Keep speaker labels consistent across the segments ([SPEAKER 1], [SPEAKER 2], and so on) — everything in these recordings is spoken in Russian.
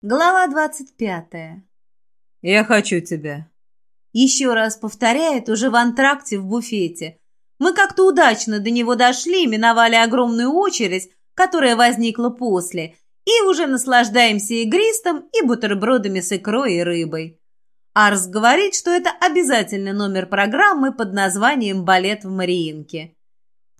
[SPEAKER 1] Глава двадцать пятая.
[SPEAKER 2] «Я хочу тебя».
[SPEAKER 1] Еще раз повторяет уже в антракте в буфете. Мы как-то удачно до него дошли, миновали огромную очередь, которая возникла после, и уже наслаждаемся игристом и бутербродами с икрой и рыбой. Арс говорит, что это обязательный номер программы под названием «Балет в Мариинке».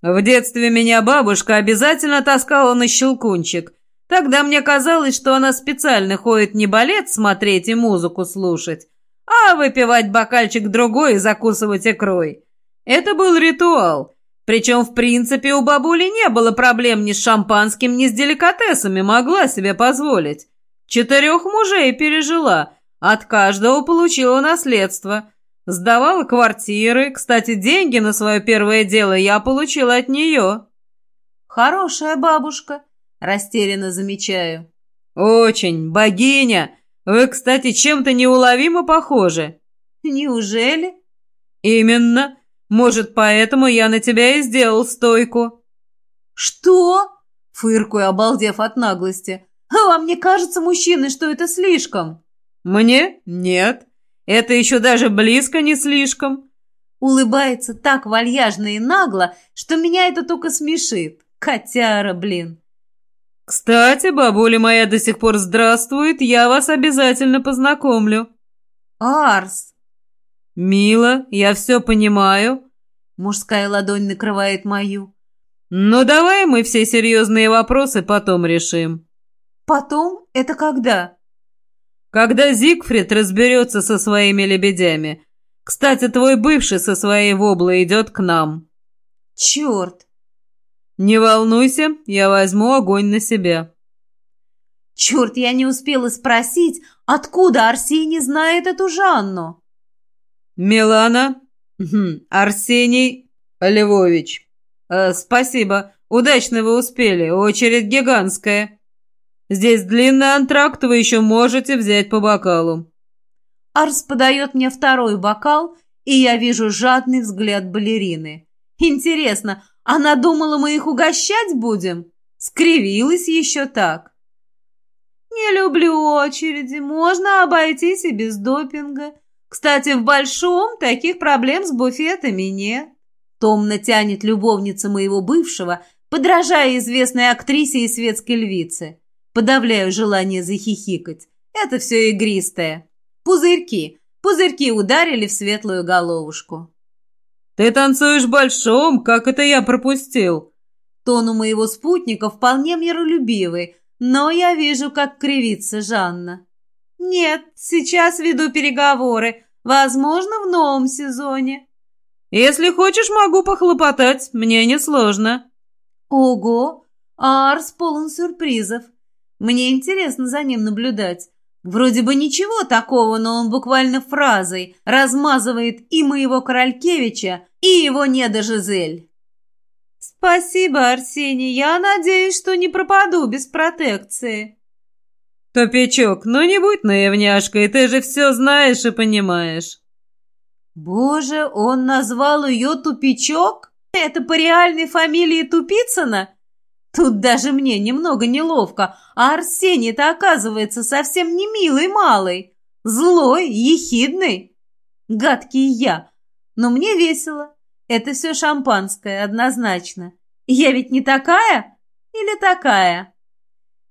[SPEAKER 2] «В детстве меня бабушка обязательно таскала на щелкунчик», Тогда мне казалось, что она специально ходит не балет смотреть и музыку слушать, а выпивать бокальчик другой и закусывать икрой. Это был ритуал. Причем, в принципе, у бабули не было проблем ни с шампанским, ни с деликатесами, могла себе позволить. Четырех мужей пережила, от каждого получила наследство. Сдавала квартиры, кстати, деньги на свое первое дело я получила от нее.
[SPEAKER 1] «Хорошая бабушка», Растерянно замечаю.
[SPEAKER 2] «Очень, богиня! Вы, кстати, чем-то неуловимо похожи».
[SPEAKER 1] «Неужели?»
[SPEAKER 2] «Именно. Может, поэтому я на тебя и сделал стойку».
[SPEAKER 1] «Что?» — фыркую, обалдев от наглости. «А вам не кажется, мужчины, что это слишком?»
[SPEAKER 2] «Мне? Нет. Это еще даже близко не слишком».
[SPEAKER 1] Улыбается так вальяжно и нагло, что меня это только смешит. Котяра, блин.
[SPEAKER 2] «Кстати, бабуля моя до сих пор здравствует, я вас обязательно познакомлю».
[SPEAKER 1] «Арс!»
[SPEAKER 2] «Мила, я все понимаю».
[SPEAKER 1] Мужская ладонь накрывает мою.
[SPEAKER 2] «Ну давай мы все серьезные вопросы потом решим».
[SPEAKER 1] «Потом? Это когда?»
[SPEAKER 2] «Когда Зигфрид разберется со своими лебедями. Кстати, твой бывший со своей воблой идет к нам».
[SPEAKER 1] «Черт!
[SPEAKER 2] «Не волнуйся, я возьму огонь на себя».
[SPEAKER 1] «Черт, я не успела спросить, откуда Арсений знает эту Жанну?»
[SPEAKER 2] «Милана, Арсений Львович, э, спасибо, удачно вы успели, очередь гигантская. Здесь длинный антракт, вы еще можете взять по бокалу».
[SPEAKER 1] Арс подает мне второй бокал, и я вижу жадный взгляд балерины. Интересно, она думала, мы их угощать будем? Скривилась еще так. Не люблю очереди, можно обойтись и без допинга. Кстати, в Большом таких проблем с буфетами нет. Томно тянет любовница моего бывшего, подражая известной актрисе и светской львице. Подавляю желание захихикать. Это все игристое. Пузырьки. Пузырьки ударили в светлую головушку.
[SPEAKER 2] «Ты танцуешь большом, как это я пропустил?»
[SPEAKER 1] Тон у моего спутника вполне миролюбивый, но я вижу, как кривится Жанна. «Нет, сейчас веду переговоры. Возможно, в новом сезоне».
[SPEAKER 2] «Если хочешь, могу похлопотать. Мне несложно».
[SPEAKER 1] «Ого! Арс полон сюрпризов. Мне интересно за ним наблюдать. Вроде бы ничего такого, но он буквально фразой размазывает и моего Королькевича, и его неда Жизель. «Спасибо, Арсений. Я надеюсь, что не пропаду без протекции».
[SPEAKER 2] «Тупичок, ну не будь наивняшкой, ты же все знаешь и понимаешь».
[SPEAKER 1] «Боже, он назвал ее Тупичок? Это по реальной фамилии Тупицына?» Тут даже мне немного неловко, а Арсений-то оказывается совсем не милый малый, злой, ехидный. Гадкий я, но мне весело. Это все шампанское, однозначно. Я ведь не такая или такая?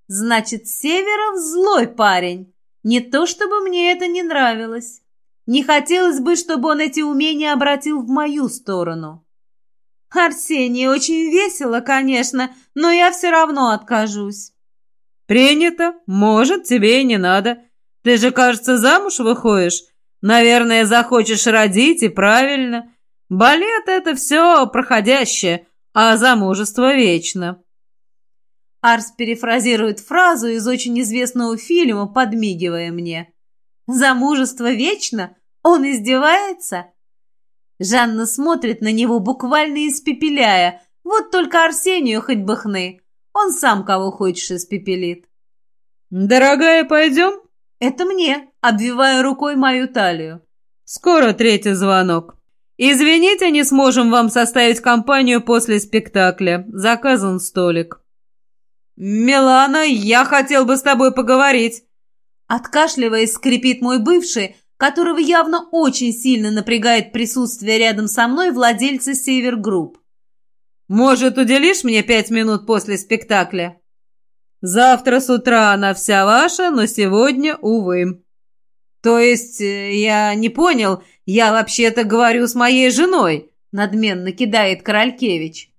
[SPEAKER 1] Значит, Северов злой парень. Не то, чтобы мне это не нравилось. Не хотелось бы, чтобы он эти умения обратил в мою сторону. Арсений, очень весело, конечно, но я все равно откажусь.
[SPEAKER 2] Принято. Может, тебе и не надо. Ты же, кажется, замуж выходишь. Наверное, захочешь родить, и правильно. Балет — это все проходящее, а замужество вечно.
[SPEAKER 1] Арс перефразирует фразу из очень известного фильма, подмигивая мне. «Замужество вечно? Он издевается?» Жанна смотрит на него, буквально испепеляя. Вот только Арсению хоть бы хны. Он сам кого хочешь испепелит.
[SPEAKER 2] «Дорогая, пойдем?»
[SPEAKER 1] «Это мне», обвивая рукой мою талию.
[SPEAKER 2] «Скоро третий звонок. Извините, не сможем вам составить компанию после спектакля. Заказан столик». «Милана, я хотел бы с тобой поговорить».
[SPEAKER 1] Откашливаясь, скрипит мой бывший, которого явно очень сильно напрягает присутствие рядом со мной владельца Север Групп.
[SPEAKER 2] «Может, уделишь мне пять минут после спектакля?» «Завтра с утра она вся ваша, но сегодня, увы». «То есть, э, я не понял, я вообще-то говорю с моей женой», — надменно кидает Королькевич.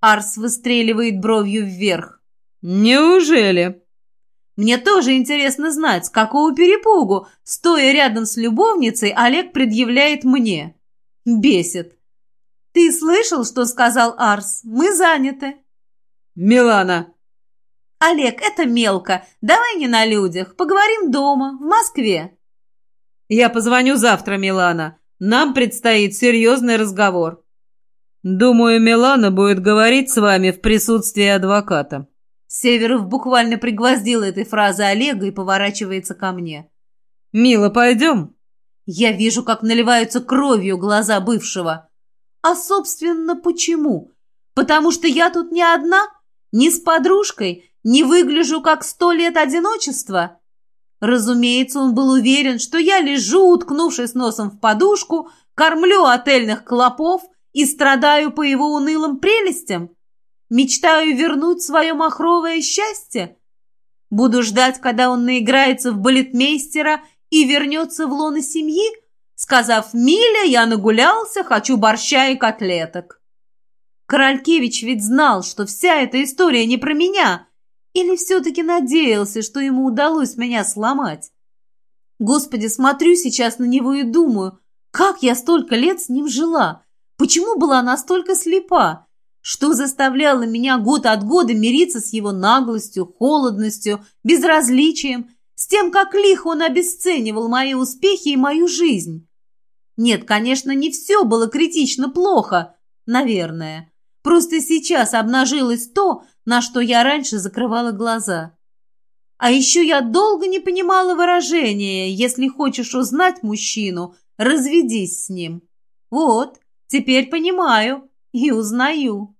[SPEAKER 2] Арс выстреливает бровью вверх. «Неужели?»
[SPEAKER 1] Мне тоже интересно знать, с какого перепугу, стоя рядом с любовницей, Олег предъявляет мне. Бесит. «Ты слышал, что сказал Арс? Мы заняты».
[SPEAKER 2] «Милана».
[SPEAKER 1] «Олег, это мелко. Давай не на людях. Поговорим дома, в Москве».
[SPEAKER 2] «Я позвоню завтра, Милана. Нам предстоит серьезный разговор». «Думаю, Милана будет говорить с вами в присутствии адвоката».
[SPEAKER 1] Северов буквально пригвоздил этой фразы Олега и поворачивается ко мне.
[SPEAKER 2] «Мила, пойдем?»
[SPEAKER 1] Я вижу, как наливаются кровью глаза бывшего. А, собственно, почему? Потому что я тут не одна, не с подружкой, не выгляжу как сто лет одиночества. Разумеется, он был уверен, что я лежу, уткнувшись носом в подушку, кормлю отельных клопов и страдаю по его унылым прелестям. Мечтаю вернуть свое махровое счастье? Буду ждать, когда он наиграется в балетмейстера и вернется в лоно семьи, сказав «Миля, я нагулялся, хочу борща и котлеток». Королькевич ведь знал, что вся эта история не про меня, или все-таки надеялся, что ему удалось меня сломать. Господи, смотрю сейчас на него и думаю, как я столько лет с ним жила, почему была настолько слепа, что заставляло меня год от года мириться с его наглостью, холодностью, безразличием, с тем, как лихо он обесценивал мои успехи и мою жизнь? Нет, конечно, не все было критично плохо, наверное. Просто сейчас обнажилось то, на что я раньше закрывала глаза. А еще я долго не понимала выражения «если хочешь узнать мужчину, разведись с ним». Вот, теперь понимаю и узнаю.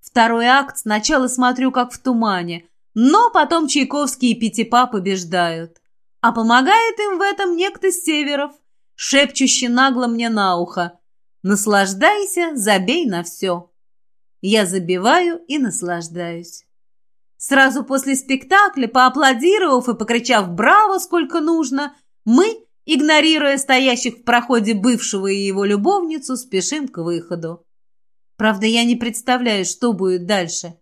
[SPEAKER 1] Второй акт сначала смотрю как в тумане, но потом Чайковский и Пятипа побеждают. А помогает им в этом некто Северов, шепчущий нагло мне на ухо. «Наслаждайся, забей на все». Я забиваю и наслаждаюсь. Сразу после спектакля, поаплодировав и покричав «Браво!» сколько нужно, мы, игнорируя стоящих в проходе бывшего и его любовницу, спешим к выходу. Правда, я не представляю, что будет дальше.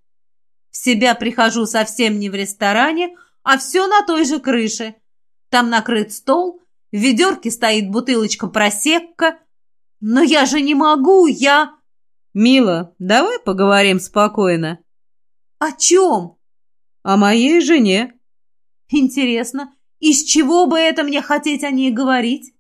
[SPEAKER 1] В себя прихожу совсем не в ресторане, а все на той же крыше. Там накрыт стол, в ведерке стоит бутылочка просекка. Но я же не могу, я...
[SPEAKER 2] «Мила, давай поговорим спокойно».
[SPEAKER 1] «О чем?»
[SPEAKER 2] «О моей жене».
[SPEAKER 1] «Интересно, из чего бы это мне хотеть о ней говорить?»